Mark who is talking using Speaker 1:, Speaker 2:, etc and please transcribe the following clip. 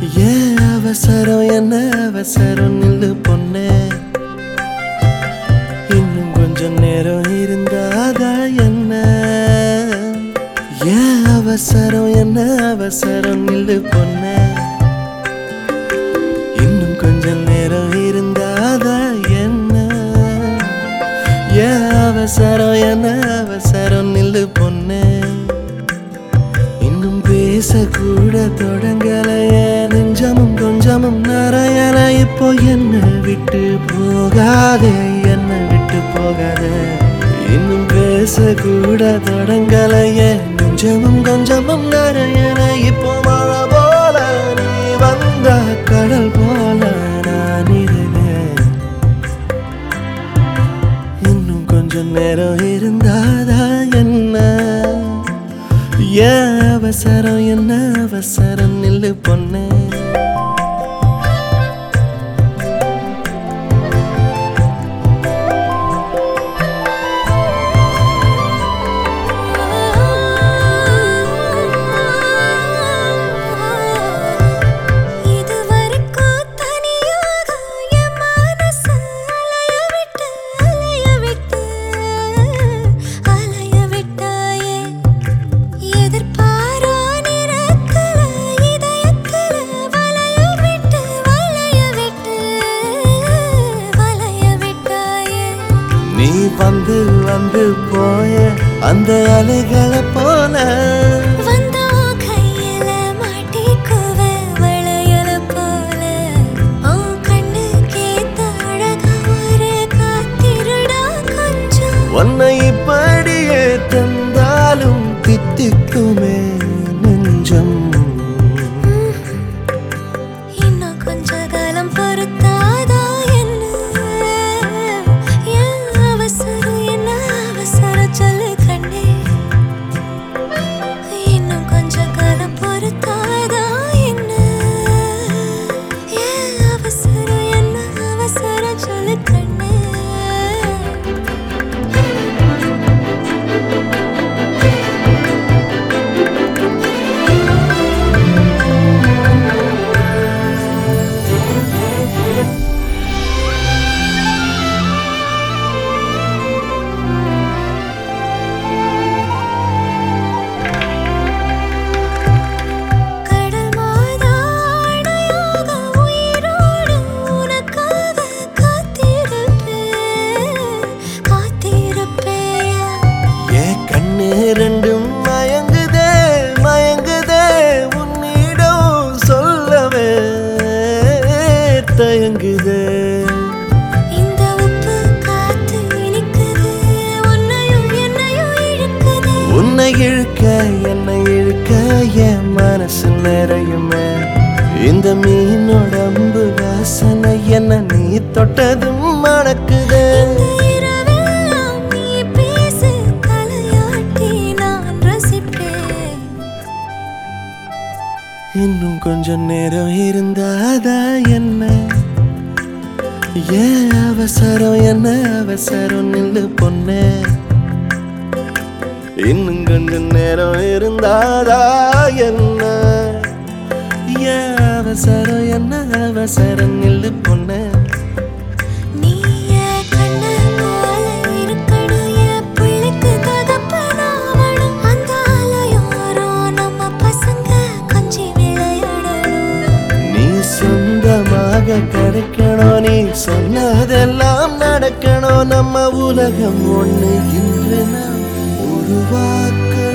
Speaker 1: ஏன் அவசரம் என்ன அவசரம் நில்லு பொண்ணே. இன்னும் கொஞ்சம் நேரம் இருந்தாதா என்ன? ஏன் அவசரம் என்ன அவசரம் நில்லு பொண்ணே. இன்னும் கொஞ்சம் நேரம் இருந்தாதா என்ன? ஏன் அவசரம் என்ன அவசரம் நில்லு பொண்ணே. இன்னும் பேசக்கூட தொடங்கலையே நெஞ்சமும் என்னை விட்டு போகாதே என்னை விட்டு போகாதே. இன்னும் பேசக்கூட தொடங்கலையே. கொஞ்சமும் கொஞ்சமும் நிறையல இப்போ மழை போல நீ வந்த கடல் போல நான் இருந்தேன். இன்னும் கொஞ்சம் நேரம் இருந்தாதா என்ன? ஏன் அவசரம் என்ன அவசரம்? நில்லு பொண்ணே. வந்து வந்து போய அந்த அலைகளை போல.
Speaker 2: வந்தா
Speaker 1: இழுக்க என்னை இழுக்க என் மனசு நிறையுமே. இந்த மீனோட அம்பு வாசனை என்ன நீ தொட்டதும் மணக்குதே. இன்னும் கொஞ்சம் நேரம் இருந்தாதா என்ன? ஏன் அவசரம் என்ன அவசரம் நில்லு பொண்ணே. இன்னும் கொஞ்சம் நேரம் இருந்தாதா என்ன? அவசரம் என்ன அவசரம் நில்லு பொண்ணே?
Speaker 2: கொஞ்சி
Speaker 1: கிடைக்கணும் நீ சொன்னதெல்லாம் நடக்கணும். நம்ம உலகம் ஒண்ணு இன்று நாம் Kuatkan